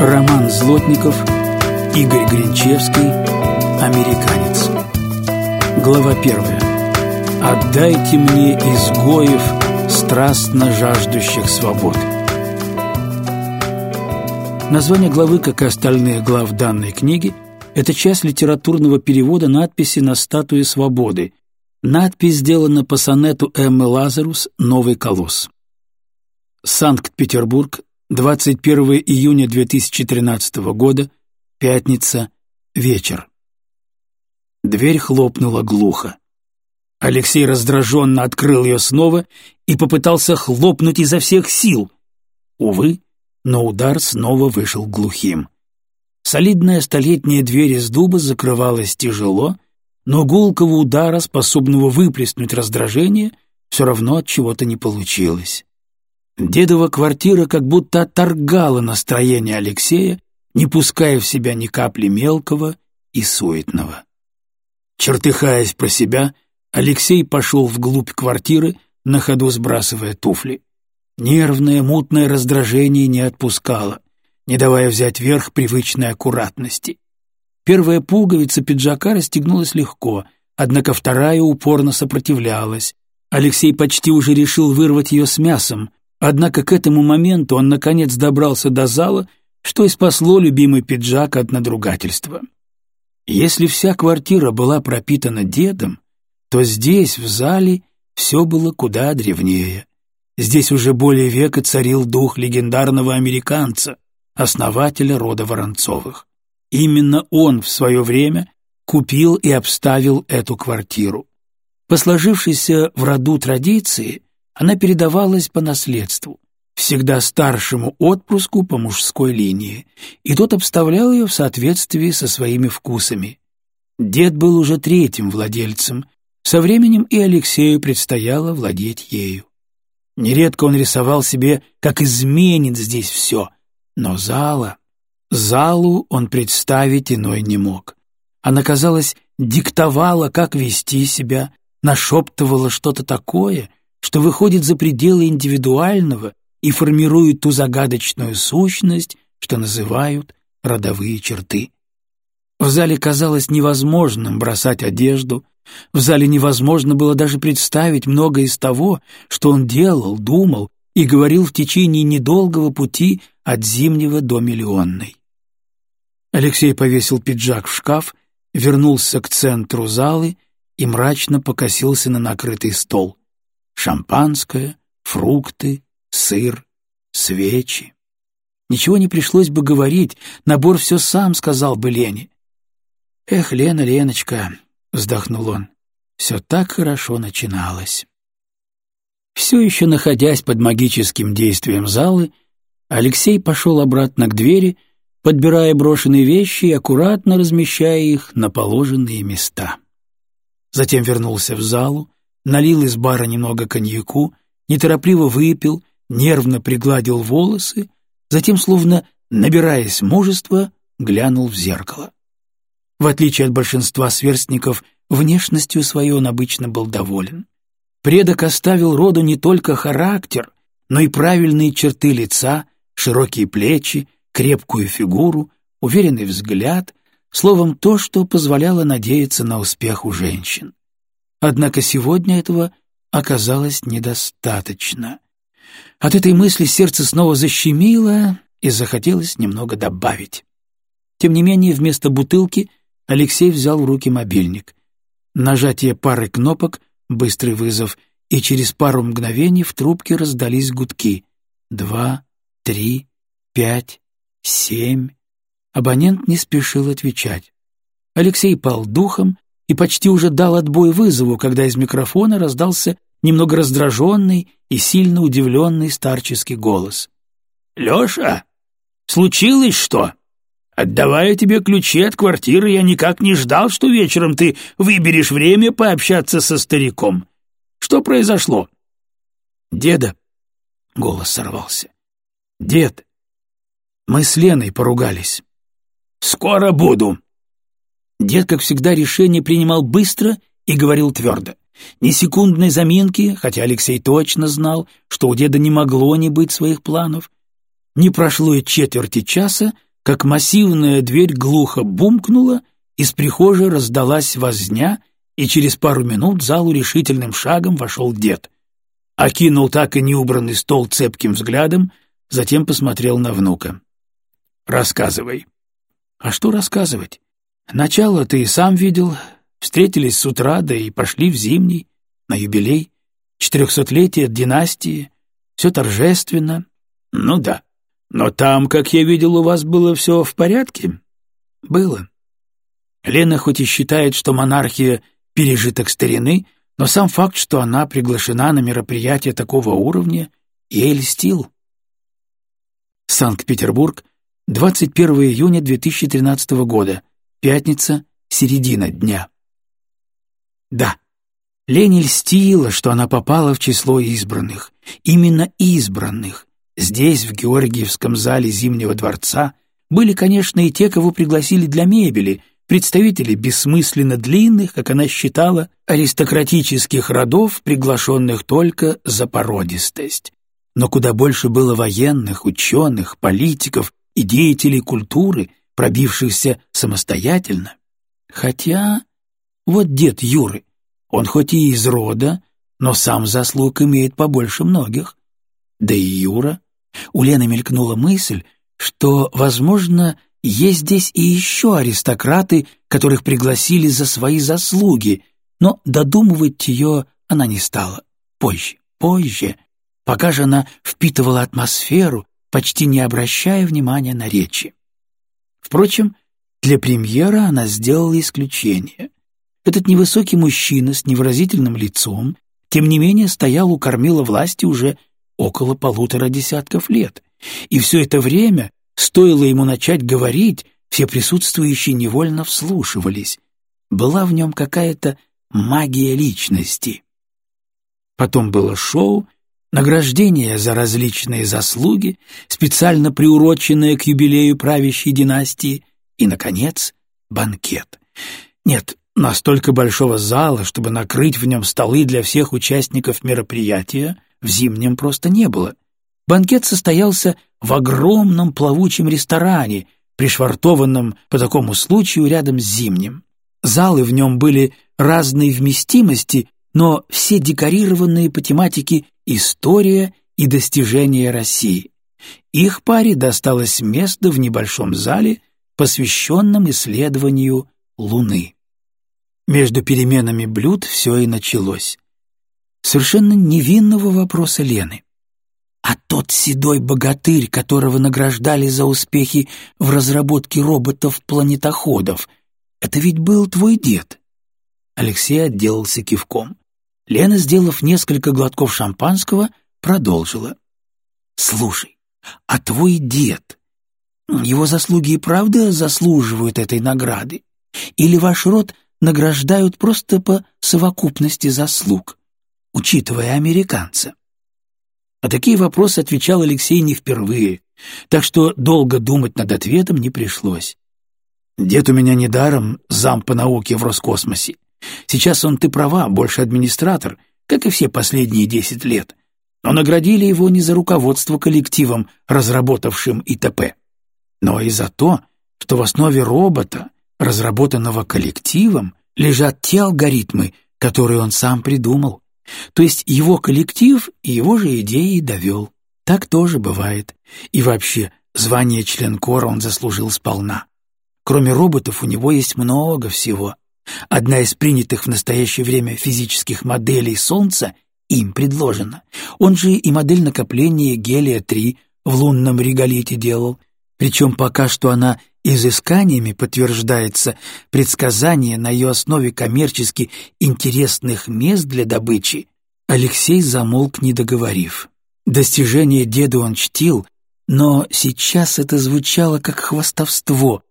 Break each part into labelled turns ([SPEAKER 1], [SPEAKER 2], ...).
[SPEAKER 1] Роман Злотников, Игорь Гринчевский, «Американец». Глава первая. «Отдайте мне изгоев, страстно жаждущих свобод». Название главы, как и остальные глав данной книги, это часть литературного перевода надписи на статуе свободы. Надпись сделана по сонету Эммы Лазарус «Новый колосс». Санкт-Петербург, 21 июня 2013 года, пятница, вечер. Дверь хлопнула глухо. Алексей раздраженно открыл ее снова и попытался хлопнуть изо всех сил. Увы, но удар снова вышел глухим. Солидная столетняя дверь из дуба закрывалась тяжело, но гулкого удара, способного выплеснуть раздражение, все равно от чего-то не получилось. Дедова квартира как будто отторгала настроение Алексея, не пуская в себя ни капли мелкого и суетного. Чертыхаясь про себя, Алексей пошел вглубь квартиры, на ходу сбрасывая туфли. Нервное, мутное раздражение не отпускало, не давая взять верх привычной аккуратности. Первая пуговица пиджака расстегнулась легко, однако вторая упорно сопротивлялась. Алексей почти уже решил вырвать ее с мясом, Однако к этому моменту он наконец добрался до зала, что и спасло любимый пиджак от надругательства. Если вся квартира была пропитана дедом, то здесь, в зале, все было куда древнее. Здесь уже более века царил дух легендарного американца, основателя рода Воронцовых. Именно он в свое время купил и обставил эту квартиру. По сложившейся в роду традиции – она передавалась по наследству, всегда старшему отпрыску по мужской линии, и тот обставлял ее в соответствии со своими вкусами. Дед был уже третьим владельцем, со временем и Алексею предстояло владеть ею. Нередко он рисовал себе, как изменит здесь все, но зала... Залу он представить иной не мог. Она, казалось, диктовала, как вести себя, нашептывала что-то такое, что выходит за пределы индивидуального и формирует ту загадочную сущность, что называют родовые черты. В зале казалось невозможным бросать одежду, в зале невозможно было даже представить многое из того, что он делал, думал и говорил в течение недолгого пути от Зимнего до Миллионной. Алексей повесил пиджак в шкаф, вернулся к центру залы и мрачно покосился на накрытый стол шампанское, фрукты, сыр, свечи. Ничего не пришлось бы говорить, набор все сам сказал бы Лене. «Эх, Лена, Леночка», — вздохнул он, — «все так хорошо начиналось». Все еще находясь под магическим действием залы, Алексей пошел обратно к двери, подбирая брошенные вещи и аккуратно размещая их на положенные места. Затем вернулся в залу, налил из бара немного коньяку, неторопливо выпил, нервно пригладил волосы, затем, словно набираясь мужества, глянул в зеркало. В отличие от большинства сверстников, внешностью своей он обычно был доволен. Предок оставил роду не только характер, но и правильные черты лица, широкие плечи, крепкую фигуру, уверенный взгляд, словом, то, что позволяло надеяться на успех у женщин. Однако сегодня этого оказалось недостаточно. От этой мысли сердце снова защемило и захотелось немного добавить. Тем не менее, вместо бутылки Алексей взял в руки мобильник. Нажатие пары кнопок, быстрый вызов, и через пару мгновений в трубке раздались гудки. Два, три, пять, семь. Абонент не спешил отвечать. Алексей пал духом и почти уже дал отбой вызову, когда из микрофона раздался немного раздраженный и сильно удивленный старческий голос. «Леша, случилось что? Отдавая тебе ключи от квартиры, я никак не ждал, что вечером ты выберешь время пообщаться со стариком. Что произошло?» «Деда», — голос сорвался, — «дед, мы с Леной поругались». «Скоро буду», Дед, как всегда, решение принимал быстро и говорил твердо. Ни секундной заминки, хотя Алексей точно знал, что у деда не могло не быть своих планов. Не прошло и четверти часа, как массивная дверь глухо бумкнула, из прихожей раздалась возня, и через пару минут в залу решительным шагом вошел дед. Окинул так и неубранный стол цепким взглядом, затем посмотрел на внука. «Рассказывай». «А что рассказывать? Начало ты и сам видел. Встретились с утра, да и пошли в зимний, на юбилей. Четырехсотлетие династии. Все торжественно. Ну да. Но там, как я видел, у вас было все в порядке?» «Было». Лена хоть и считает, что монархия — пережиток старины, но сам факт, что она приглашена на мероприятие такого уровня, ей льстил. Санкт-Петербург, 21 июня 2013 года, пятница, середина дня. Да, Лене льстило, что она попала в число избранных. Именно избранных. Здесь, в Георгиевском зале Зимнего дворца, были, конечно, и те, кого пригласили для мебели, представители бессмысленно длинных, как она считала, аристократических родов, приглашенных только за породистость. Но куда больше было военных, ученых, политиков и деятелей культуры, пробившихся самостоятельно. Хотя, вот дед Юры, он хоть и из рода, но сам заслуг имеет побольше многих. Да и Юра. У Лены мелькнула мысль, что, возможно, есть здесь и еще аристократы, которых пригласили за свои заслуги, но додумывать ее она не стала. Позже, позже, пока же она впитывала атмосферу, почти не обращая внимания на речи. Впрочем, для премьера она сделала исключение. Этот невысокий мужчина с невыразительным лицом, тем не менее, стоял у кормила власти уже около полутора десятков лет, и все это время Стоило ему начать говорить, все присутствующие невольно вслушивались. Была в нем какая-то магия личности. Потом было шоу, награждение за различные заслуги, специально приуроченное к юбилею правящей династии, и, наконец, банкет. Нет, настолько большого зала, чтобы накрыть в нем столы для всех участников мероприятия, в зимнем просто не было — Банкет состоялся в огромном плавучем ресторане, пришвартованном по такому случаю рядом с зимним. Залы в нем были разной вместимости, но все декорированные по тематике «История и достижения России». Их паре досталось место в небольшом зале, посвященном исследованию Луны. Между переменами блюд все и началось. Совершенно невинного вопроса Лены. А тот седой богатырь, которого награждали за успехи в разработке роботов-планетоходов, это ведь был твой дед. Алексей отделался кивком. Лена, сделав несколько глотков шампанского, продолжила. «Слушай, а твой дед, его заслуги и правда заслуживают этой награды? Или ваш род награждают просто по совокупности заслуг, учитывая американца?» На такие вопросы отвечал Алексей не впервые, так что долго думать над ответом не пришлось. «Дед у меня недаром зам по науке в Роскосмосе. Сейчас он, ты права, больше администратор, как и все последние десять лет. Но наградили его не за руководство коллективом, разработавшим ИТП, но и за то, что в основе робота, разработанного коллективом, лежат те алгоритмы, которые он сам придумал. То есть его коллектив и его же идеи довел. Так тоже бывает. И вообще, звание член кора он заслужил сполна. Кроме роботов у него есть много всего. Одна из принятых в настоящее время физических моделей Солнца им предложена. Он же и модель накопления гелия-3 в лунном реголите делал. Причем пока что она изысканиями подтверждается предсказание на ее основе коммерчески интересных мест для добычи, Алексей замолк, не договорив. Достижение деда он чтил, но сейчас это звучало как хвастовство,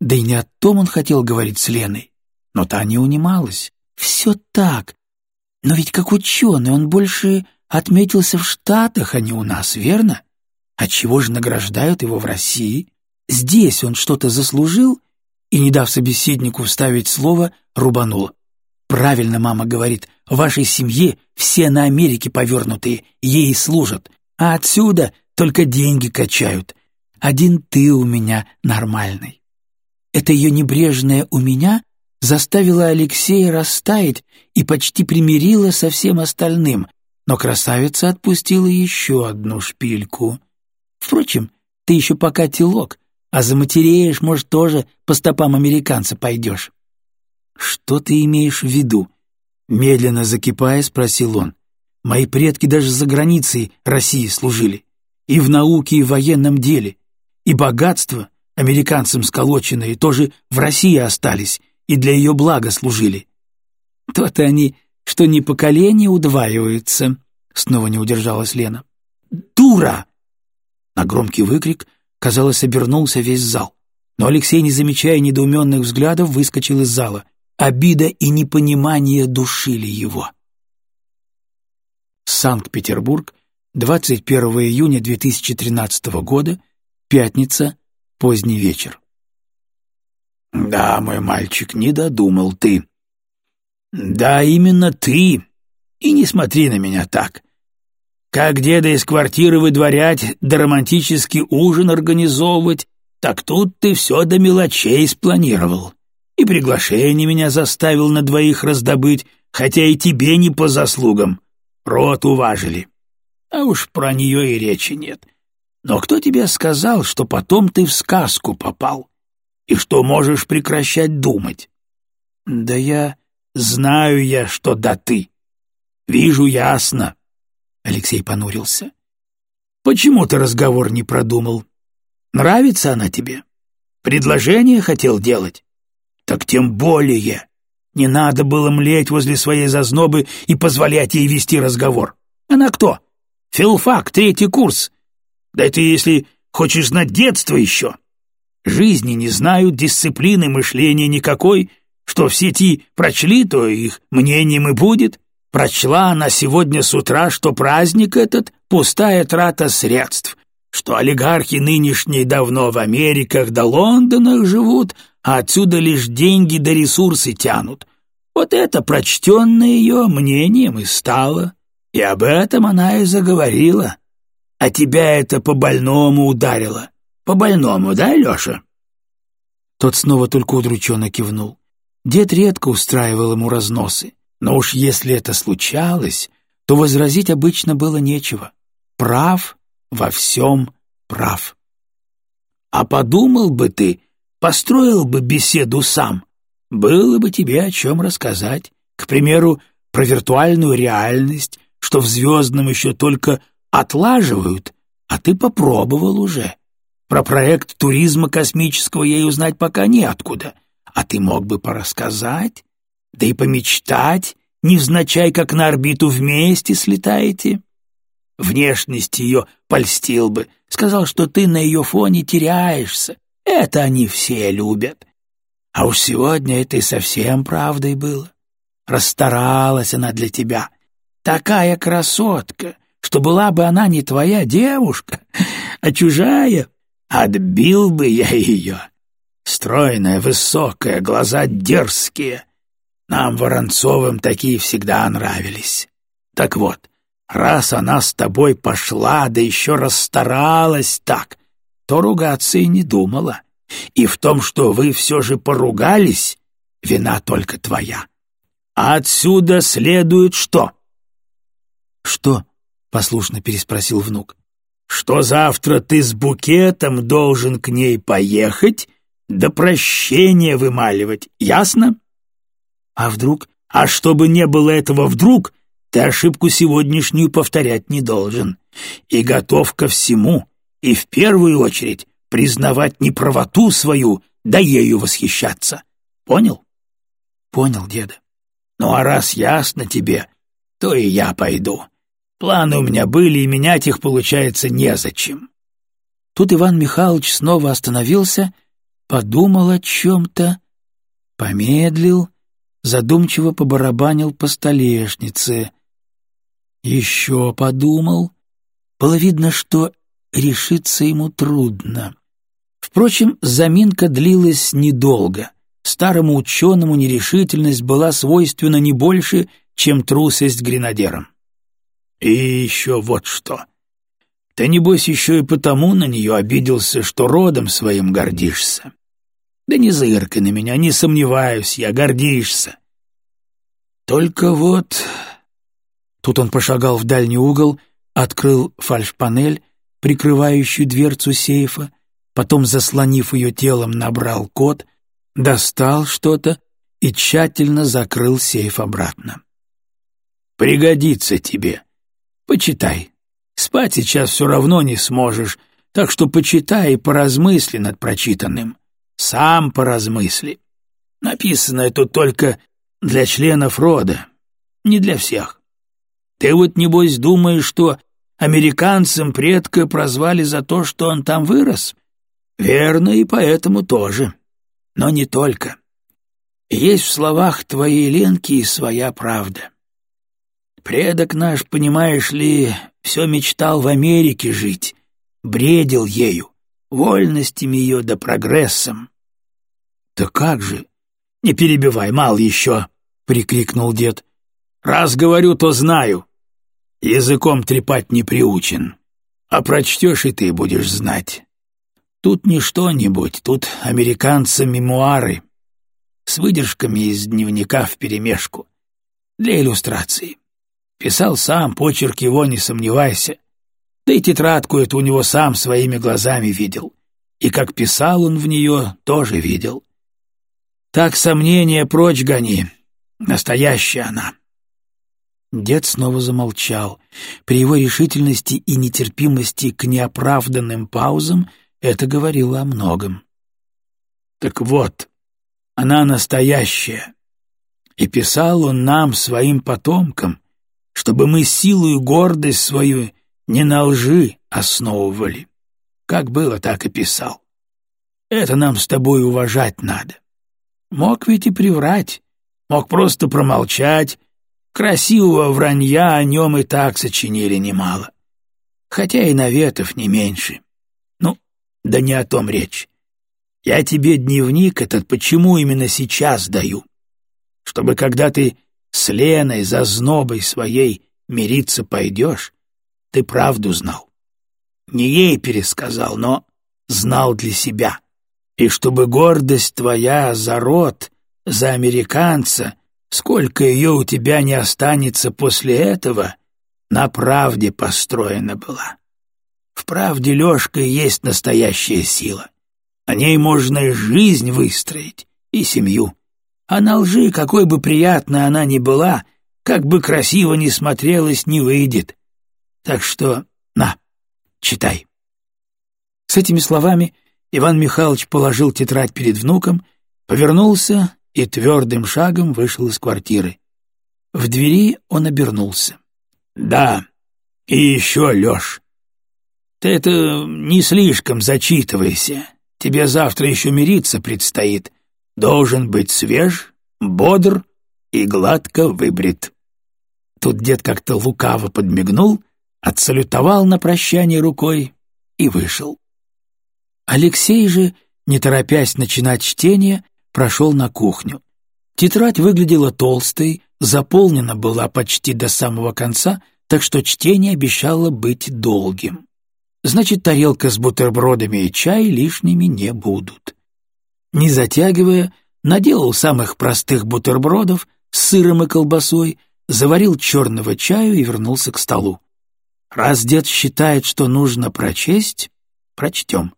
[SPEAKER 1] да и не о том он хотел говорить с Леной. Но та не унималась. Все так. Но ведь как ученый он больше отметился в Штатах, а не у нас, верно? Отчего же награждают его в России? Здесь он что-то заслужил и, не дав собеседнику вставить слово, рубанул. «Правильно мама говорит, в вашей семье все на Америке повернутые, ей служат, а отсюда только деньги качают. один ты у меня нормальный. Это ее небрежное «у меня» заставило Алексея растаять и почти примирило со всем остальным, но красавица отпустила еще одну шпильку. Впрочем, ты еще пока телок, а заматереешь, может, тоже по стопам американца пойдешь. Что ты имеешь в виду? Медленно закипая, спросил он. Мои предки даже за границей России служили. И в науке, и в военном деле. И богатство, американцам сколоченные, тоже в России остались и для ее блага служили. То-то они, что не поколение удваиваются, снова не удержалась Лена. «Дура!» На громкий выкрик, казалось, обернулся весь зал. Но Алексей, не замечая недоуменных взглядов, выскочил из зала. Обида и непонимание душили его. Санкт-Петербург, 21 июня 2013 года, пятница, поздний вечер. «Да, мой мальчик, не додумал ты». «Да, именно ты. И не смотри на меня так. Как деда из квартиры выдворять, да романтический ужин организовывать, так тут ты все до мелочей спланировал. И приглашение меня заставил на двоих раздобыть, хотя и тебе не по заслугам. Рот уважили. А уж про нее и речи нет. Но кто тебе сказал, что потом ты в сказку попал? И что можешь прекращать думать? Да я... Знаю я, что да ты. Вижу ясно. Алексей понурился. Почему ты разговор не продумал? Нравится она тебе? Предложение хотел делать? Так тем более. Не надо было млеть возле своей зазнобы и позволять ей вести разговор. Она кто? Филфак, третий курс. Да это если хочешь знать детство еще. Жизни не знают, дисциплины мышления никакой. Что в сети прочли, то их мнением и будет. Прочла она сегодня с утра, что праздник этот — пустая трата средств, что олигархи нынешние давно в Америках да Лондонах живут, а отсюда лишь деньги да ресурсы тянут. Вот это прочтенное ее мнением и стало. И об этом она и заговорила. А тебя это по-больному ударило. По-больному, да, Леша?» Тот снова только удрученно кивнул. Дед редко устраивал ему разносы, но уж если это случалось, то возразить обычно было нечего. Прав во всем прав. А подумал бы ты, построил бы беседу сам, было бы тебе о чем рассказать. К примеру, про виртуальную реальность, что в звездном еще только отлаживают, а ты попробовал уже. Про проект туризма космического ей узнать пока неоткуда, а ты мог бы порассказать, да и помечтать, невзначай, как на орбиту вместе слетаете. Внешность ее польстил бы, сказал, что ты на ее фоне теряешься. Это они все любят. А уж сегодня это и совсем правдой было. Расстаралась она для тебя. Такая красотка, что была бы она не твоя девушка, а чужая, отбил бы я ее. Стройная, высокая, глаза дерзкие. Нам, Воронцовым, такие всегда нравились. Так вот, раз она с тобой пошла, да еще расстаралась так, то ругаться и не думала. И в том, что вы все же поругались, вина только твоя. Отсюда следует что? «Что?» — послушно переспросил внук. «Что завтра ты с букетом должен к ней поехать, да прощения вымаливать, ясно?» «А вдруг?» «А чтобы не было этого вдруг, ты ошибку сегодняшнюю повторять не должен. И готов ко всему, и в первую очередь признавать неправоту свою, да ею восхищаться. Понял?» «Понял, деда». «Ну а раз ясно тебе, то и я пойду. Планы у меня были, и менять их, получается, незачем. Тут Иван Михайлович снова остановился, подумал о чем-то, помедлил, задумчиво побарабанил по столешнице. Еще подумал. Было видно, что решиться ему трудно. Впрочем, заминка длилась недолго. Старому ученому нерешительность была свойственна не больше, чем трусость гренадерам. И еще вот что. Ты, небось, еще и потому на нее обиделся, что родом своим гордишься. Да не зыркай на меня, не сомневаюсь, я гордишься. Только вот...» Тут он пошагал в дальний угол, открыл фальшпанель, прикрывающую дверцу сейфа, потом, заслонив ее телом, набрал код, достал что-то и тщательно закрыл сейф обратно. «Пригодится тебе. Почитай. Спать сейчас все равно не сможешь, так что почитай и поразмысли над прочитанным. Сам поразмысли. Написано это только для членов рода, не для всех. Ты вот, небось, думаешь, что американцам предка прозвали за то, что он там вырос? Верно, и поэтому тоже. Но не только. Есть в словах твоей Ленки и своя правда. Предок наш, понимаешь ли, все мечтал в Америке жить, бредил ею, вольностями ее да прогрессом. — Да как же? Не перебивай, мал еще, — прикрикнул дед. — Раз говорю, то знаю. Языком трепать не приучен. А прочтешь и ты будешь знать. Тут не что-нибудь, тут американцы-мемуары с выдержками из дневника вперемешку. Для иллюстрации. Писал сам, почерк его, не сомневайся. Да и тетрадку эту у него сам своими глазами видел. И как писал он в нее, тоже видел. Так сомнения прочь гони. Настоящая она. Дед снова замолчал. При его решительности и нетерпимости к неоправданным паузам это говорило о многом. «Так вот, она настоящая. И писал он нам, своим потомкам, чтобы мы силу и гордость свою не на лжи основывали. Как было, так и писал. Это нам с тобой уважать надо. Мог ведь и приврать, мог просто промолчать, Красивого вранья о нем и так сочинили немало. Хотя и наветов не меньше. Ну, да не о том речь. Я тебе дневник этот почему именно сейчас даю? Чтобы когда ты с Леной за знобой своей мириться пойдешь, ты правду знал. Не ей пересказал, но знал для себя. И чтобы гордость твоя за род, за американца — Сколько ее у тебя не останется после этого, на правде построена была. В правде Лешка есть настоящая сила. О ней можно и жизнь выстроить, и семью. А на лжи, какой бы приятной она ни была, как бы красиво ни смотрелась, не выйдет. Так что на, читай. С этими словами Иван Михайлович положил тетрадь перед внуком, повернулся и твердым шагом вышел из квартиры. В двери он обернулся. «Да, и еще, Леш, ты это не слишком зачитывайся. Тебе завтра еще мириться предстоит. Должен быть свеж, бодр и гладко выбрит». Тут дед как-то лукаво подмигнул, отсалютовал на прощание рукой и вышел. Алексей же, не торопясь начинать чтение, прошел на кухню. Тетрадь выглядела толстой, заполнена была почти до самого конца, так что чтение обещало быть долгим. Значит, тарелка с бутербродами и чай лишними не будут. Не затягивая, наделал самых простых бутербродов с сыром и колбасой, заварил черного чаю и вернулся к столу. Раз дед считает, что нужно прочесть, прочтем.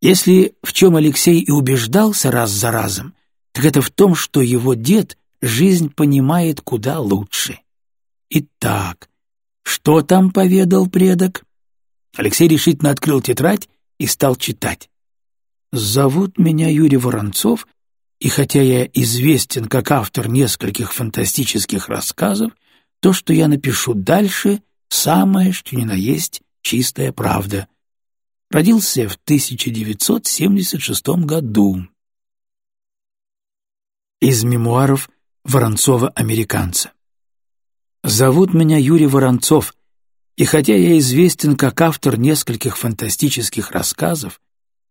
[SPEAKER 1] Если в чем Алексей и убеждался раз за разом, так это в том, что его дед жизнь понимает куда лучше. Итак, что там поведал предок? Алексей решительно открыл тетрадь и стал читать. «Зовут меня Юрий Воронцов, и хотя я известен как автор нескольких фантастических рассказов, то, что я напишу дальше, самое, что ни на есть, чистая правда. Родился в 1976 году. Из мемуаров Воронцова-американца. Зовут меня Юрий Воронцов, и хотя я известен как автор нескольких фантастических рассказов,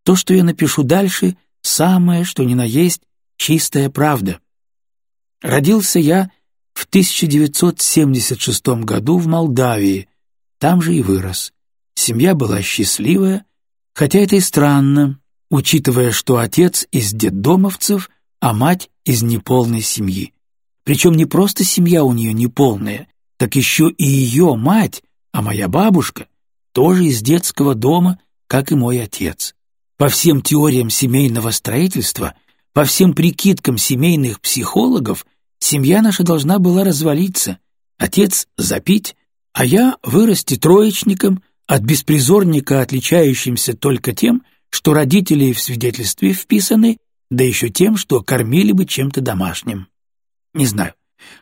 [SPEAKER 1] то, что я напишу дальше, самое, что ни на есть, чистая правда. Родился я в 1976 году в Молдавии, там же и вырос. семья была счастливая, хотя это и странно, учитывая, что отец из детдомовцев, а мать из неполной семьи. Причем не просто семья у нее неполная, так еще и ее мать, а моя бабушка, тоже из детского дома, как и мой отец. По всем теориям семейного строительства, по всем прикидкам семейных психологов, семья наша должна была развалиться, отец запить, а я вырасти троечником, от беспризорника, отличающимся только тем, что родители в свидетельстве вписаны, да еще тем, что кормили бы чем-то домашним. Не знаю,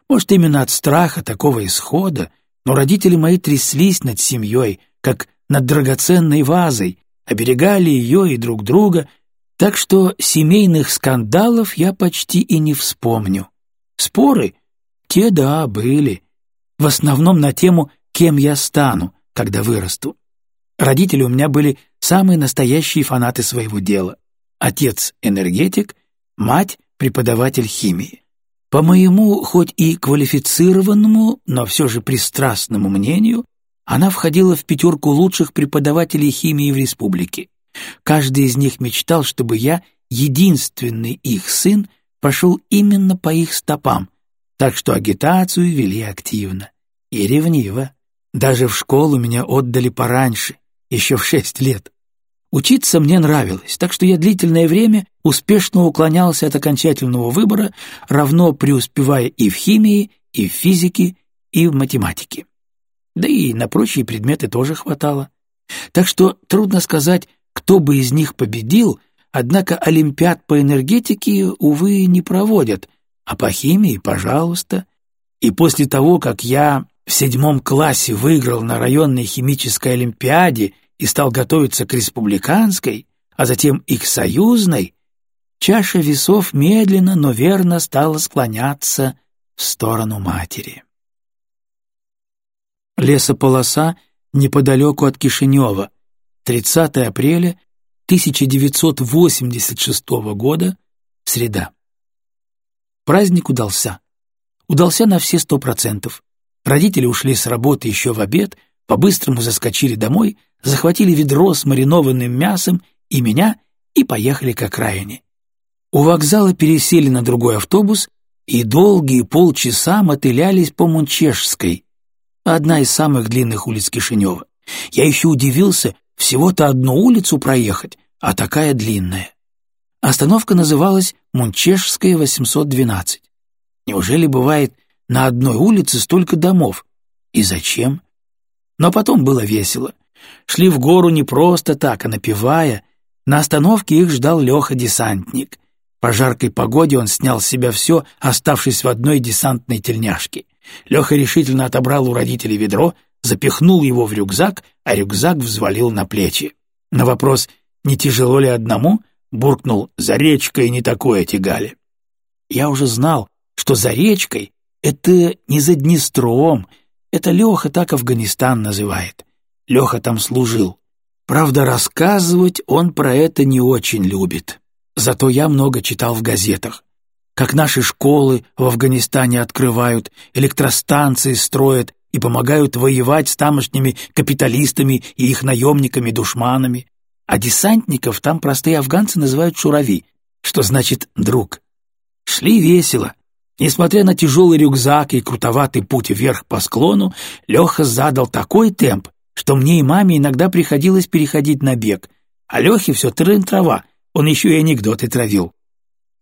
[SPEAKER 1] может, именно от страха такого исхода, но родители мои тряслись над семьей, как над драгоценной вазой, оберегали ее и друг друга, так что семейных скандалов я почти и не вспомню. Споры? Те, да, были. В основном на тему «кем я стану», когда вырасту. Родители у меня были самые настоящие фанаты своего дела. Отец — энергетик, мать — преподаватель химии. По моему, хоть и квалифицированному, но все же пристрастному мнению, она входила в пятерку лучших преподавателей химии в республике. Каждый из них мечтал, чтобы я, единственный их сын, пошел именно по их стопам, так что агитацию вели активно и ревниво. Даже в школу меня отдали пораньше, еще в шесть лет. Учиться мне нравилось, так что я длительное время успешно уклонялся от окончательного выбора, равно преуспевая и в химии, и в физике, и в математике. Да и на прочие предметы тоже хватало. Так что трудно сказать, кто бы из них победил, однако олимпиад по энергетике, увы, не проводят, а по химии, пожалуйста. И после того, как я в седьмом классе выиграл на районной химической олимпиаде и стал готовиться к республиканской, а затем и к союзной, чаша весов медленно, но верно стала склоняться в сторону матери. Лесополоса неподалеку от Кишинева, 30 апреля 1986 года, среда. Праздник удался. Удался на все сто процентов. Родители ушли с работы еще в обед, по-быстрому заскочили домой, захватили ведро с маринованным мясом и меня и поехали к окраине. У вокзала пересели на другой автобус и долгие полчаса мотылялись по Мунчешской, одна из самых длинных улиц Кишинева. Я еще удивился, всего-то одну улицу проехать, а такая длинная. Остановка называлась Мунчешская, 812. Неужели бывает на одной улице столько домов? И зачем? Но потом было весело. Шли в гору не просто так, а напевая. На остановке их ждал Леха-десантник. По жаркой погоде он снял с себя все, оставшись в одной десантной тельняшке. Леха решительно отобрал у родителей ведро, запихнул его в рюкзак, а рюкзак взвалил на плечи. На вопрос «Не тяжело ли одному?» буркнул «За речкой не такое тягали». Я уже знал, что за речкой — это не за Днестром, это Леха так Афганистан называет. Леха там служил. Правда, рассказывать он про это не очень любит. Зато я много читал в газетах. Как наши школы в Афганистане открывают, электростанции строят и помогают воевать с тамошними капиталистами и их наемниками-душманами. А десантников там простые афганцы называют шурави, что значит «друг». Шли весело, Несмотря на тяжелый рюкзак и крутоватый путь вверх по склону, Леха задал такой темп, что мне и маме иногда приходилось переходить на бег, а Лехе все трын-трава, он еще и анекдоты травил.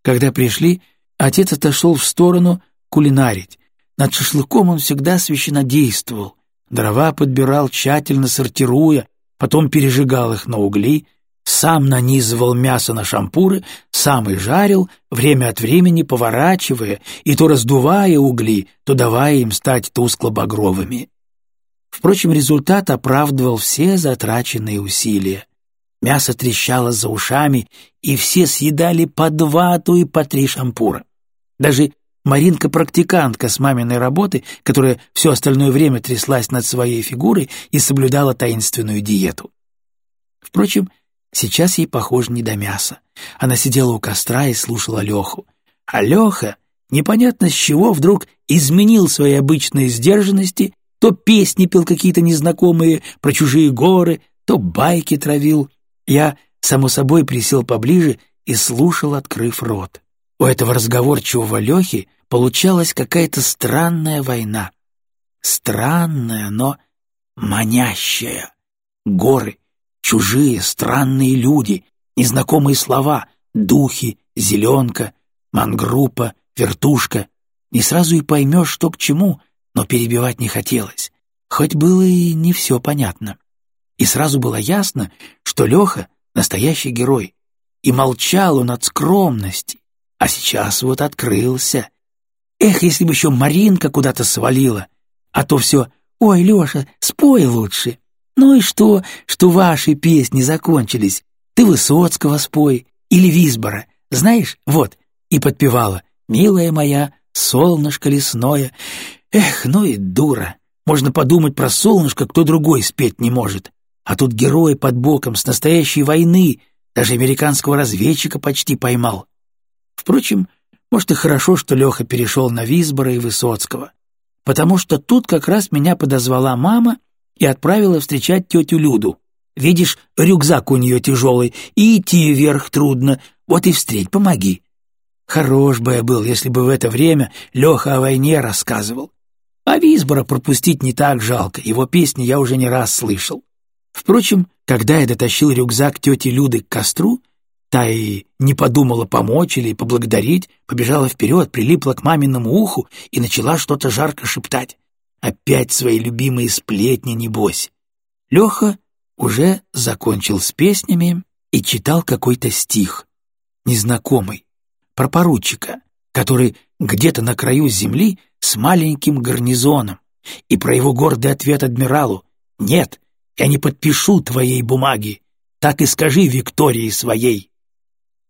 [SPEAKER 1] Когда пришли, отец отошел в сторону кулинарить. Над шашлыком он всегда священнодействовал. Дрова подбирал, тщательно сортируя, потом пережигал их на угли — сам нанизывал мясо на шампуры, сам и жарил, время от времени поворачивая и то раздувая угли, то давая им стать тускло-багровыми. Впрочем, результат оправдывал все затраченные усилия. Мясо трещало за ушами, и все съедали по два, а то и по три шампура. Даже Маринка-практикантка с маминой работы, которая все остальное время тряслась над своей фигурой и соблюдала таинственную диету. Впрочем, Сейчас ей, похоже, не до мяса. Она сидела у костра и слушала Леху. А Леха, непонятно с чего, вдруг изменил своей обычной сдержанности то песни пел какие-то незнакомые про чужие горы, то байки травил. Я, само собой, присел поближе и слушал, открыв рот. У этого разговорчивого Лехи получалась какая-то странная война. Странная, но манящая. Горы, чужие, странные люди, незнакомые слова, духи, зеленка, мангруппа, вертушка. Не сразу и поймешь, что к чему, но перебивать не хотелось, хоть было и не все понятно. И сразу было ясно, что Леха — настоящий герой, и молчал он от скромности, а сейчас вот открылся. Эх, если бы еще Маринка куда-то свалила, а то все «Ой, Леша, спой лучше». Ну и что, что ваши песни закончились? Ты Высоцкого спой или Висбора, знаешь, вот, и подпевала «Милая моя, солнышко лесное». Эх, ну и дура. Можно подумать про солнышко, кто другой спеть не может. А тут герой под боком с настоящей войны, даже американского разведчика почти поймал. Впрочем, может и хорошо, что Леха перешел на Висбора и Высоцкого, потому что тут как раз меня подозвала мама и отправила встречать тетю Люду. Видишь, рюкзак у нее тяжелый, и идти вверх трудно, вот и встреть, помоги. Хорош бы я был, если бы в это время Леха о войне рассказывал. А Висбора пропустить не так жалко, его песни я уже не раз слышал. Впрочем, когда я дотащил рюкзак тети Люды к костру, та и не подумала помочь или поблагодарить, побежала вперед, прилипла к маминому уху и начала что-то жарко шептать. Опять свои любимые сплетни, небось. Леха уже закончил с песнями и читал какой-то стих, незнакомый, про поручика, который где-то на краю земли с маленьким гарнизоном, и про его гордый ответ адмиралу «Нет, я не подпишу твоей бумаги, так и скажи Виктории своей».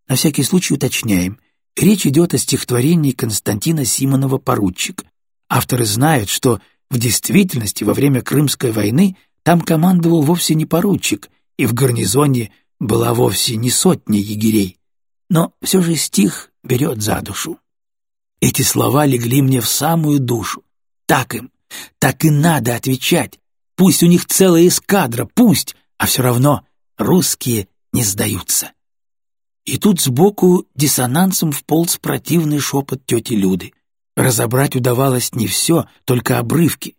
[SPEAKER 1] На всякий случай уточняем, речь идет о стихотворении Константина Симонова «Поручик». Авторы знают, что в действительности во время Крымской войны там командовал вовсе не поручик, и в гарнизоне была вовсе не сотня егерей. Но все же стих берет за душу. Эти слова легли мне в самую душу. Так им, так и надо отвечать. Пусть у них целая эскадра, пусть, а все равно русские не сдаются. И тут сбоку диссонансом вполз противный шепот тети Люды. Разобрать удавалось не все, только обрывки.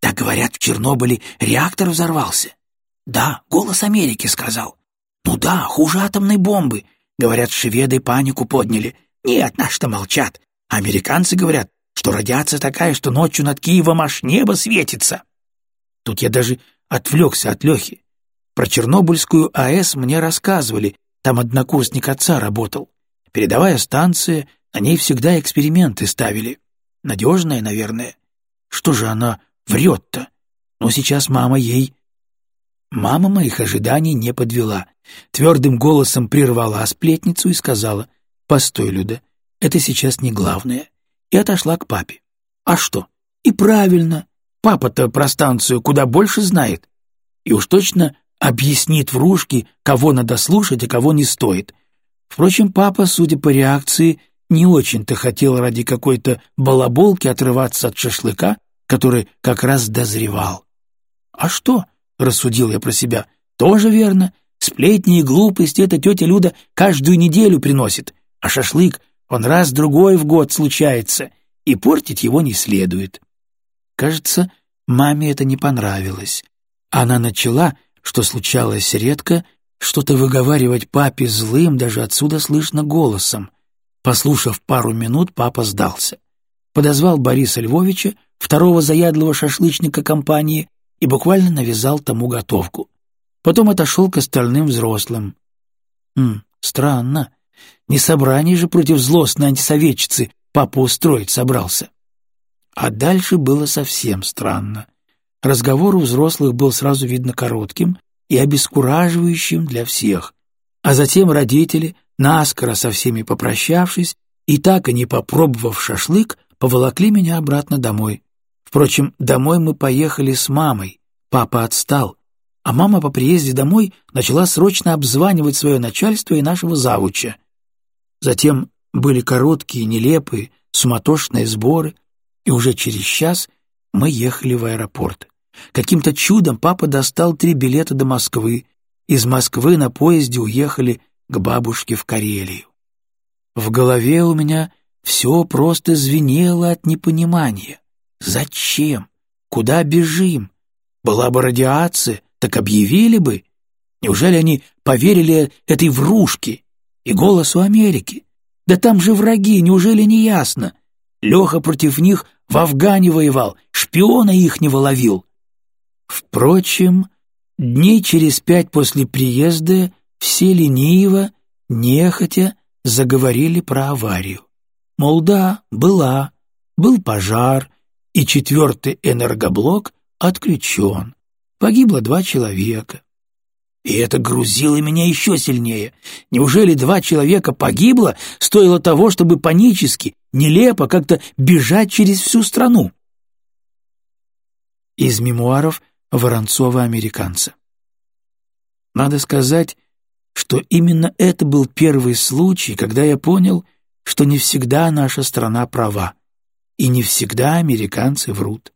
[SPEAKER 1] Да, говорят, в Чернобыле реактор взорвался. Да, голос Америки сказал. Ну да, хуже атомной бомбы. Говорят, шведы панику подняли. Нет, наши-то молчат. Американцы говорят, что радиация такая, что ночью над Киевом аж небо светится. Тут я даже отвлекся от Лехи. Про Чернобыльскую АЭС мне рассказывали, там однокурсник отца работал. Передовая станция, на ней всегда эксперименты ставили. Надежная, наверное. Что же она врет-то? Но сейчас мама ей... Мама моих ожиданий не подвела. Твердым голосом прервала сплетницу и сказала, «Постой, Люда, это сейчас не главное, и отошла к папе. А что? И правильно, папа-то про станцию куда больше знает. И уж точно объяснит вружке, кого надо слушать, а кого не стоит. Впрочем, папа, судя по реакции, не очень-то хотел ради какой-то балаболки отрываться от шашлыка, который как раз дозревал. «А что?» — рассудил я про себя. «Тоже верно. Сплетни и глупости эта тетя Люда каждую неделю приносит, а шашлык он раз-другой в год случается, и портить его не следует. Кажется, маме это не понравилось. Она начала, что случалось редко, что-то выговаривать папе злым, даже отсюда слышно голосом. Послушав пару минут, папа сдался. Подозвал Бориса Львовича, второго заядлого шашлычника компании, и буквально навязал тому готовку. Потом отошел к остальным взрослым. Хм, странно. Не собрание же против злостной антисоветчицы папа устроить собрался. А дальше было совсем странно. Разговор у взрослых был сразу видно коротким и обескураживающим для всех. А затем родители, наскоро со всеми попрощавшись и так и не попробовав шашлык, поволокли меня обратно домой. Впрочем, домой мы поехали с мамой. Папа отстал, а мама по приезде домой начала срочно обзванивать свое начальство и нашего завуча. Затем были короткие, нелепые, суматошные сборы, и уже через час Мы ехали в аэропорт. Каким-то чудом папа достал три билета до Москвы. Из Москвы на поезде уехали к бабушке в Карелию. В голове у меня все просто звенело от непонимания. Зачем? Куда бежим? Была бы радиация, так объявили бы. Неужели они поверили этой врушке и голосу Америки? Да там же враги, неужели не ясно? Леха против них в Афгане воевал, шпиона ихнего ловил. Впрочем, дней через пять после приезда все лениво, нехотя, заговорили про аварию. Мол, да, была, был пожар, и четвертый энергоблок отключен. Погибло два человека. И это грузило меня еще сильнее. Неужели два человека погибло, стоило того, чтобы панически, нелепо как-то бежать через всю страну? Из мемуаров Воронцова-американца. Надо сказать, что именно это был первый случай, когда я понял, что не всегда наша страна права, и не всегда американцы врут.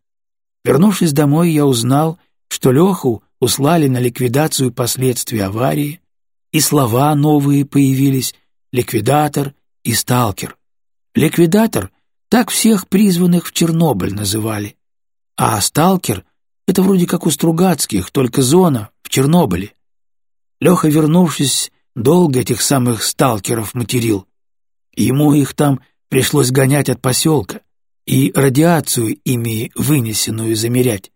[SPEAKER 1] Вернувшись домой, я узнал, что Леху услали на ликвидацию последствий аварии, и слова новые появились «ликвидатор» и «сталкер». Ликвидатор — так всех призванных в Чернобыль называли, а сталкер — это вроде как у Стругацких, только зона в Чернобыле. Леха, вернувшись, долго этих самых сталкеров материл. Ему их там пришлось гонять от поселка и радиацию ими вынесенную замерять.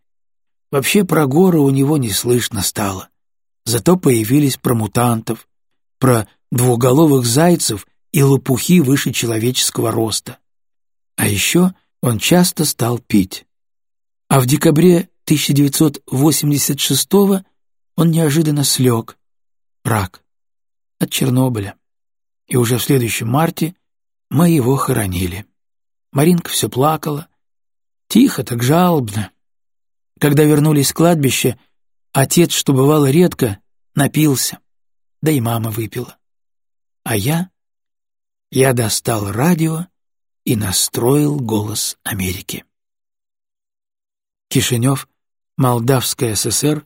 [SPEAKER 1] Вообще про горы у него не слышно стало. Зато появились про мутантов, про двуголовых зайцев и лопухи выше человеческого роста. А еще он часто стал пить. А в декабре 1986 он неожиданно слег. Рак. От Чернобыля. И уже в следующем марте мы его хоронили. Маринка все плакала. Тихо, так жалобно. Когда вернулись с кладбища, отец, что бывало редко, напился, да и мама выпила. А я? Я достал радио и настроил голос Америки. Кишинев, Молдавская ССР,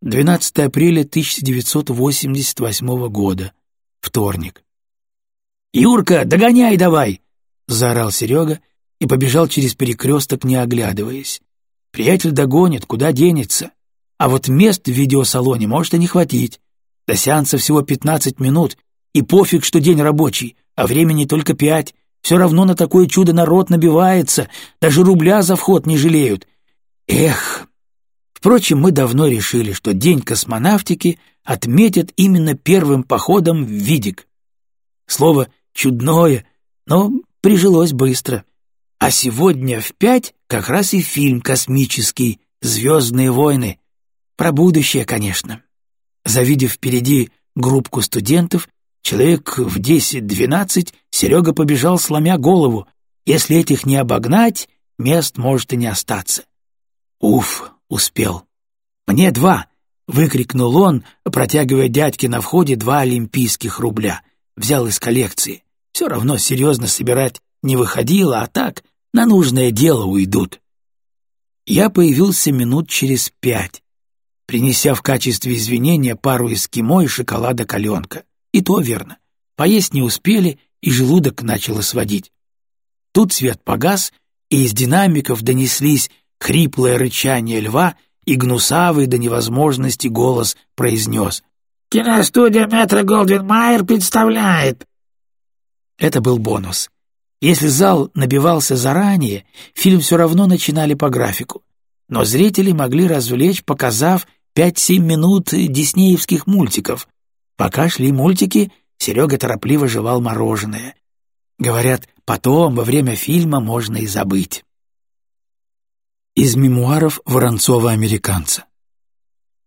[SPEAKER 1] 12 апреля 1988 года, вторник. «Юрка, догоняй давай!» — заорал Серега и побежал через перекресток, не оглядываясь. Приятель догонит, куда денется. А вот мест в видеосалоне может и не хватить. До сеанса всего 15 минут, и пофиг, что день рабочий, а времени только пять. Все равно на такое чудо народ набивается, даже рубля за вход не жалеют. Эх! Впрочем, мы давно решили, что День космонавтики отметят именно первым походом в Видик. Слово «чудное», но прижилось быстро. А сегодня в пять как раз и фильм космический «Звездные войны». Про будущее, конечно. Завидев впереди группку студентов, человек в десять-двенадцать, Серега побежал, сломя голову. Если этих не обогнать, мест может и не остаться. Уф, успел. «Мне два!» — выкрикнул он, протягивая дядьке на входе два олимпийских рубля. Взял из коллекции. Все равно серьезно собирать не выходило, а так на нужное дело уйдут. Я появился минут через пять, принеся в качестве извинения пару эскимо и шоколада каленка. И то верно. Поесть не успели, и желудок начало сводить. Тут свет погас, и из динамиков донеслись хриплое рычание льва, и гнусавый до невозможности голос произнес «Киностудия Метро Голдвин Майер представляет». Это был бонус. Если зал набивался заранее, фильм все равно начинали по графику. Но зрители могли развлечь, показав 5-7 минут диснеевских мультиков. Пока шли мультики, Серега торопливо жевал мороженое. Говорят, потом, во время фильма, можно и забыть. Из мемуаров Воронцова-американца.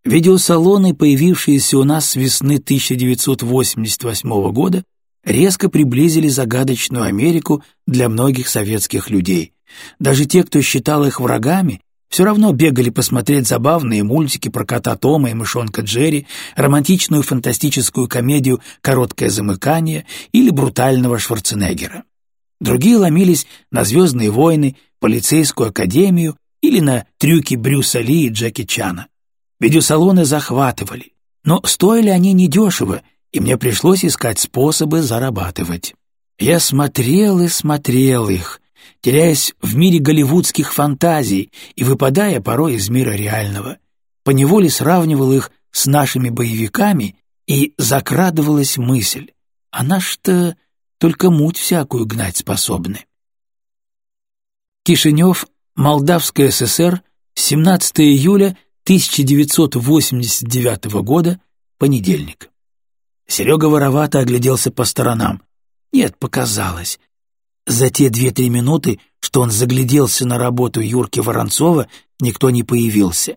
[SPEAKER 1] Видеосалоны, появившиеся у нас с весны 1988 года, резко приблизили загадочную Америку для многих советских людей. Даже те, кто считал их врагами, все равно бегали посмотреть забавные мультики про кота Тома и мышонка Джерри, романтичную фантастическую комедию «Короткое замыкание» или брутального Шварценеггера. Другие ломились на «Звездные войны», полицейскую академию или на трюки Брюса Ли и Джеки Чана. Видеосалоны захватывали, но стоили они недешево, и мне пришлось искать способы зарабатывать. Я смотрел и смотрел их, теряясь в мире голливудских фантазий и выпадая порой из мира реального. Поневоле сравнивал их с нашими боевиками, и закрадывалась мысль, а наш-то только муть всякую гнать способны. Кишинев, Молдавская ССР, 17 июля 1989 года, понедельник. Серега воровато огляделся по сторонам. Нет, показалось. За те две-три минуты, что он загляделся на работу Юрки Воронцова, никто не появился.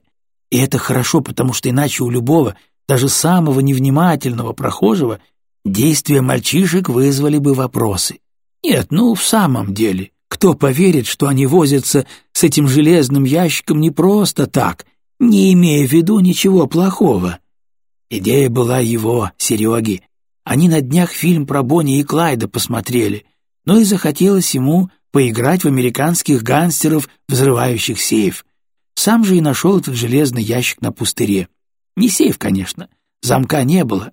[SPEAKER 1] И это хорошо, потому что иначе у любого, даже самого невнимательного прохожего, действия мальчишек вызвали бы вопросы. Нет, ну, в самом деле, кто поверит, что они возятся с этим железным ящиком не просто так, не имея в виду ничего плохого? Идея была его, Сереги. Они на днях фильм про Бонни и Клайда посмотрели, но и захотелось ему поиграть в американских гангстеров, взрывающих сейф. Сам же и нашел этот железный ящик на пустыре. Не сейф, конечно, замка не было.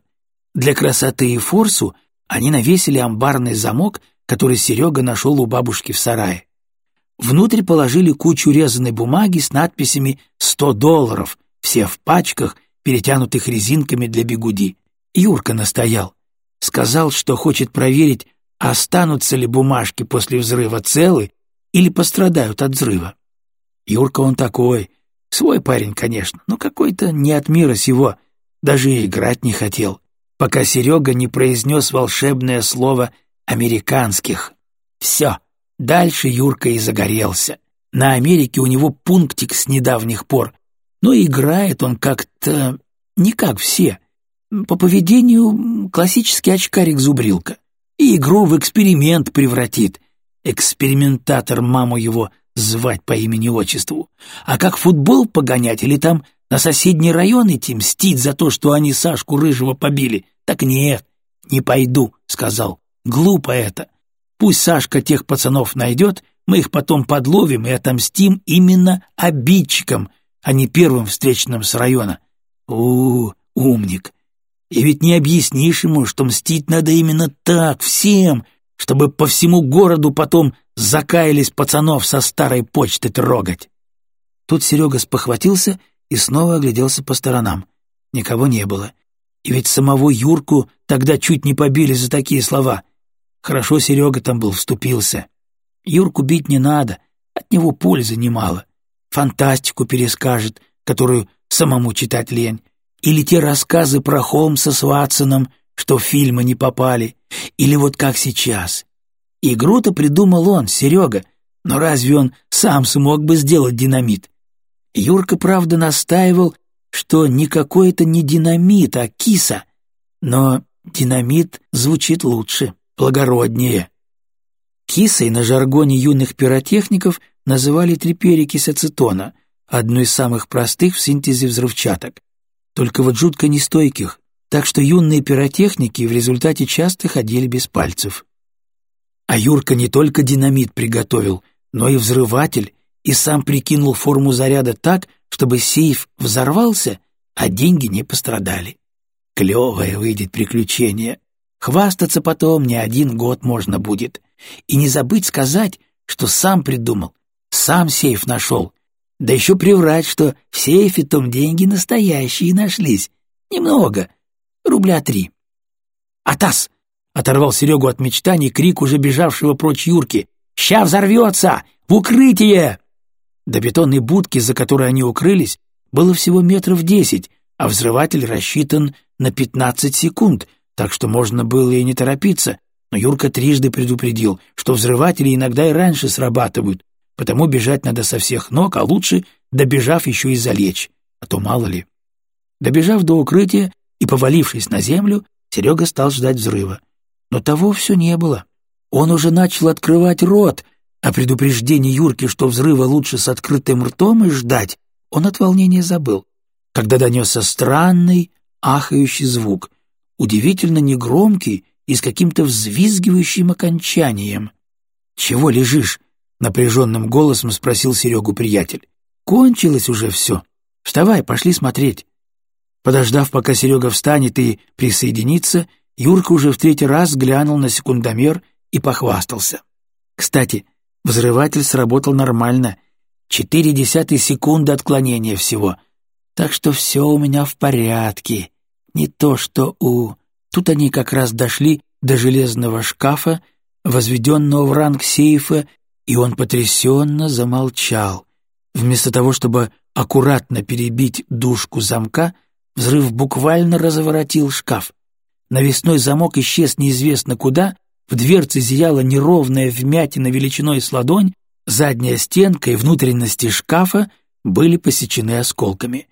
[SPEAKER 1] Для красоты и форсу они навесили амбарный замок, который Серега нашел у бабушки в сарае. Внутрь положили кучу резаной бумаги с надписями «100 долларов», все в пачках, перетянутых резинками для бегуди. Юрка настоял. Сказал, что хочет проверить, останутся ли бумажки после взрыва целы или пострадают от взрыва. Юрка он такой, свой парень, конечно, но какой-то не от мира сего, даже играть не хотел, пока Серега не произнес волшебное слово «американских». Все, дальше Юрка и загорелся. На Америке у него пунктик с недавних пор, но играет он как-то не как все. По поведению классический очкарик-зубрилка. И игру в эксперимент превратит. Экспериментатор маму его звать по имени-отчеству. А как футбол погонять или там на соседний район идти мстить за то, что они Сашку Рыжего побили? Так нет, не пойду, сказал. Глупо это. Пусть Сашка тех пацанов найдет, мы их потом подловим и отомстим именно обидчикам, а не первым встречным с района. У, умник. И ведь не объяснишь ему, что мстить надо именно так, всем, чтобы по всему городу потом закаялись пацанов со старой почты трогать. Тут Серега спохватился и снова огляделся по сторонам. Никого не было. И ведь самого Юрку тогда чуть не побили за такие слова. Хорошо Серега там был, вступился. Юрку бить не надо, от него пользы немало. Фантастику перескажет, которую самому читать лень. Или те рассказы про Холмса с Ватсоном, что в фильмы не попали. Или вот как сейчас. Игру-то придумал он, Серега, но разве он сам смог бы сделать динамит? Юрка, правда, настаивал, что никакой это не динамит, а киса. Но динамит звучит лучше, благороднее. Кисой на жаргоне юных пиротехников называли триперикись ацетона, одну из самых простых в синтезе взрывчаток, только вот жутко нестойких, так что юные пиротехники в результате часто ходили без пальцев. А Юрка не только динамит приготовил, но и взрыватель, и сам прикинул форму заряда так, чтобы сейф взорвался, а деньги не пострадали. Клевое выйдет приключение. Хвастаться потом не один год можно будет. И не забыть сказать, что сам придумал, сам сейф нашел. Да еще приврать, что в сейфе том деньги настоящие нашлись. Немного, рубля три. «Атас!» — оторвал Серегу от мечтаний крик уже бежавшего прочь Юрки. «Ща взорвется! В укрытие!» До бетонной будки, за которой они укрылись, было всего метров десять, а взрыватель рассчитан на пятнадцать секунд, так что можно было и не торопиться, но Юрка трижды предупредил, что взрыватели иногда и раньше срабатывают, потому бежать надо со всех ног, а лучше, добежав, еще и залечь, а то мало ли. Добежав до укрытия и повалившись на землю, Серега стал ждать взрыва. Но того все не было. Он уже начал открывать рот, а предупреждение Юрки, что взрыва лучше с открытым ртом и ждать, он от волнения забыл, когда донесся странный, ахающий звук, удивительно негромкий и с каким-то взвизгивающим окончанием. «Чего лежишь?» — напряженным голосом спросил Серегу приятель. кончилось уже все. Вставай, пошли смотреть». Подождав, пока Серега встанет и присоединится, Юрка уже в третий раз глянул на секундомер и похвастался. Кстати, взрыватель сработал нормально. Четыре десятые секунды отклонения всего. Так что все у меня в порядке. Не то что у... Тут они как раз дошли до железного шкафа, возведенного в ранг сейфа, и он потрясенно замолчал. Вместо того, чтобы аккуратно перебить дужку замка, взрыв буквально разворотил шкаф. Навесной замок исчез неизвестно куда, в дверце зияла неровная вмятина величиной с ладонь, задняя стенка и внутренности шкафа были посечены осколками.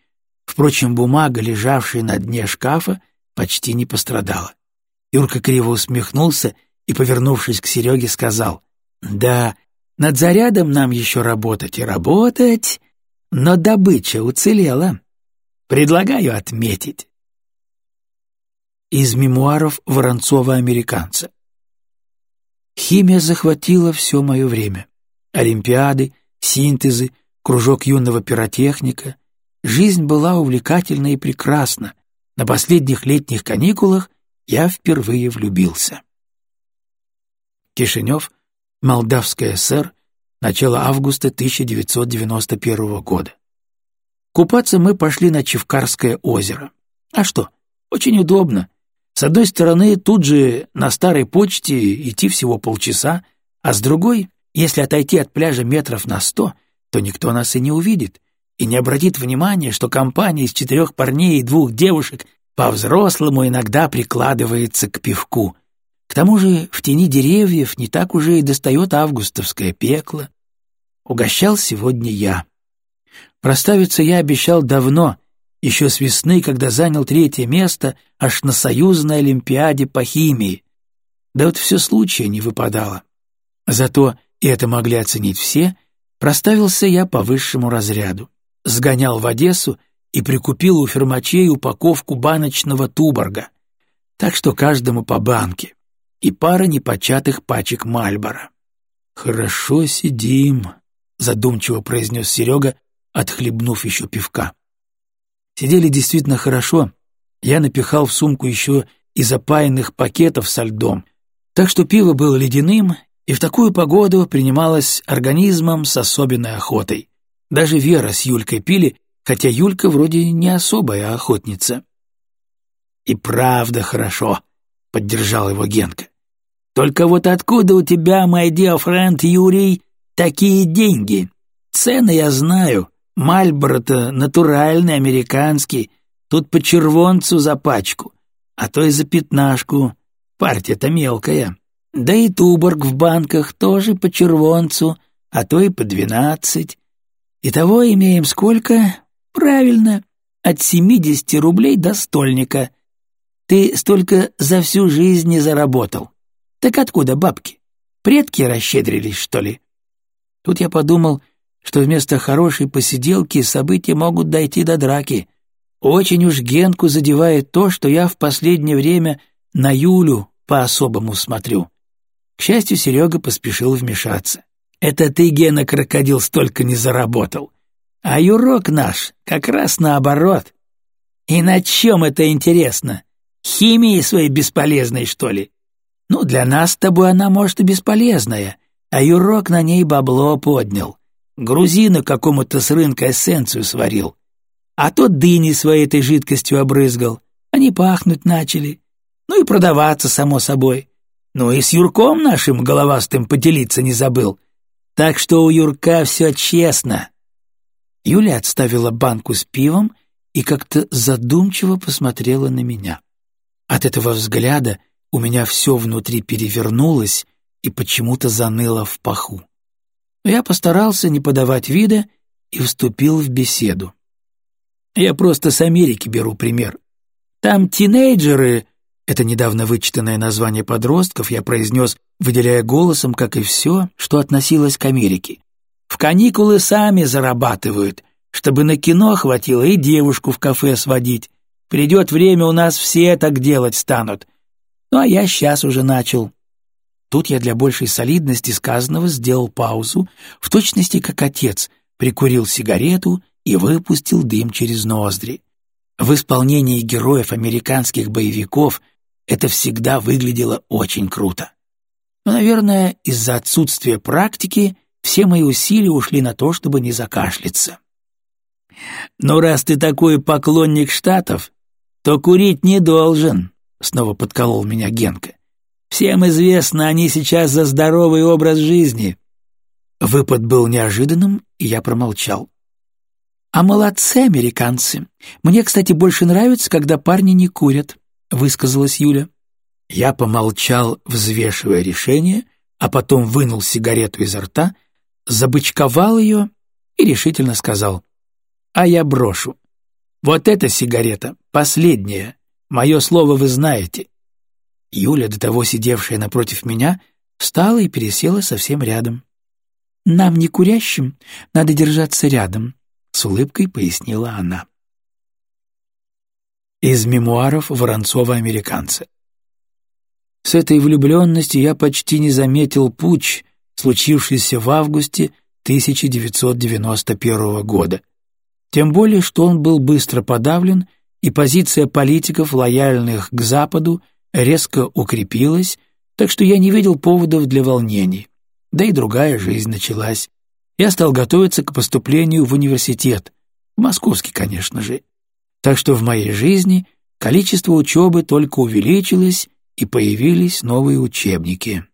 [SPEAKER 1] Впрочем, бумага, лежавшая на дне шкафа, почти не пострадала. Юрка криво усмехнулся и, повернувшись к Сереге, сказал, «Да, над зарядом нам еще работать и работать, но добыча уцелела. Предлагаю отметить». Из мемуаров Воронцова-американца. Химия захватила все мое время. Олимпиады, синтезы, кружок юного пиротехника. Жизнь была увлекательна и прекрасна. На последних летних каникулах я впервые влюбился. Кишинев, Молдавская ССР, начало августа 1991 года. Купаться мы пошли на Чевкарское озеро. А что, очень удобно. С одной стороны, тут же на старой почте идти всего полчаса, а с другой, если отойти от пляжа метров на сто, то никто нас и не увидит, и не обратит внимания, что компания из четырех парней и двух девушек по-взрослому иногда прикладывается к пивку. К тому же в тени деревьев не так уже и достает августовское пекло. Угощал сегодня я. Проставиться я обещал давно, еще с весны, когда занял третье место аж на союзной олимпиаде по химии. Да вот все случая не выпадало. Зато, и это могли оценить все, проставился я по высшему разряду. Сгонял в Одессу и прикупил у фермачей упаковку баночного туборга, так что каждому по банке, и пара непочатых пачек Мальбора. «Хорошо сидим», — задумчиво произнес Серега, отхлебнув еще пивка. Сидели действительно хорошо. Я напихал в сумку еще и запаянных пакетов со льдом. Так что пиво было ледяным, и в такую погоду принималось организмом с особенной охотой. Даже Вера с Юлькой пили, хотя Юлька вроде не особая охотница. «И правда хорошо», — поддержал его Генка. «Только вот откуда у тебя, мой dear friend Юрий, такие деньги? Цены я знаю, Мальборо-то натуральный, американский, тут по червонцу за пачку, а то и за пятнашку. Партия-то мелкая. Да и Туборг в банках тоже по червонцу, а то и по двенадцать. Итого имеем сколько? Правильно, от семидесяти рублей до стольника. Ты столько за всю жизнь не заработал. Так откуда бабки? Предки расщедрились, что ли? Тут я подумал, что вместо хорошей посиделки события могут дойти до драки. Очень уж Генку задевает то, что я в последнее время на Юлю по-особому смотрю. К счастью, Серега поспешил вмешаться. «Это ты, Гена, крокодил, столько не заработал. А Юрок наш как раз наоборот. И на чем это интересно? Химией своей бесполезной, что ли? Ну, для нас с тобой она, может, и бесполезная, а Юрок на ней бабло поднял. Грузина какому-то с рынка эссенцию сварил. А тот дыни своей этой жидкостью обрызгал. Они пахнуть начали. Ну и продаваться, само собой. Ну и с Юрком нашим головастым поделиться не забыл. Так что у Юрка все честно. Юля отставила банку с пивом и как-то задумчиво посмотрела на меня. От этого взгляда у меня все внутри перевернулось и почему-то заныло в паху я постарался не подавать вида и вступил в беседу. Я просто с Америки беру пример. Там тинейджеры, это недавно вычитанное название подростков, я произнес, выделяя голосом, как и все, что относилось к Америке. В каникулы сами зарабатывают, чтобы на кино хватило и девушку в кафе сводить. Придет время, у нас все так делать станут. Ну, а я сейчас уже начал. Тут я для большей солидности сказанного сделал паузу, в точности как отец, прикурил сигарету и выпустил дым через ноздри. В исполнении героев американских боевиков это всегда выглядело очень круто. Но, наверное, из-за отсутствия практики все мои усилия ушли на то, чтобы не закашляться. «Ну, раз ты такой поклонник Штатов, то курить не должен», — снова подколол меня Генка. «Всем известно, они сейчас за здоровый образ жизни». Выпад был неожиданным, и я промолчал. «А молодцы американцы. Мне, кстати, больше нравится, когда парни не курят», — высказалась Юля. Я помолчал, взвешивая решение, а потом вынул сигарету изо рта, забычковал ее и решительно сказал, «А я брошу. Вот эта сигарета, последняя. Мое слово вы знаете». Юля, до того сидевшая напротив меня, встала и пересела совсем рядом. «Нам, не курящим, надо держаться рядом», с улыбкой пояснила она. Из мемуаров Воронцова-американца. С этой влюбленностью я почти не заметил путь, случившийся в августе 1991 года. Тем более, что он был быстро подавлен, и позиция политиков, лояльных к Западу, резко укрепилась, так что я не видел поводов для волнений. Да и другая жизнь началась, я стал готовиться к поступлению в университет, московский, конечно же. Так что в моей жизни количество учебы только увеличилось, и появились новые учебники.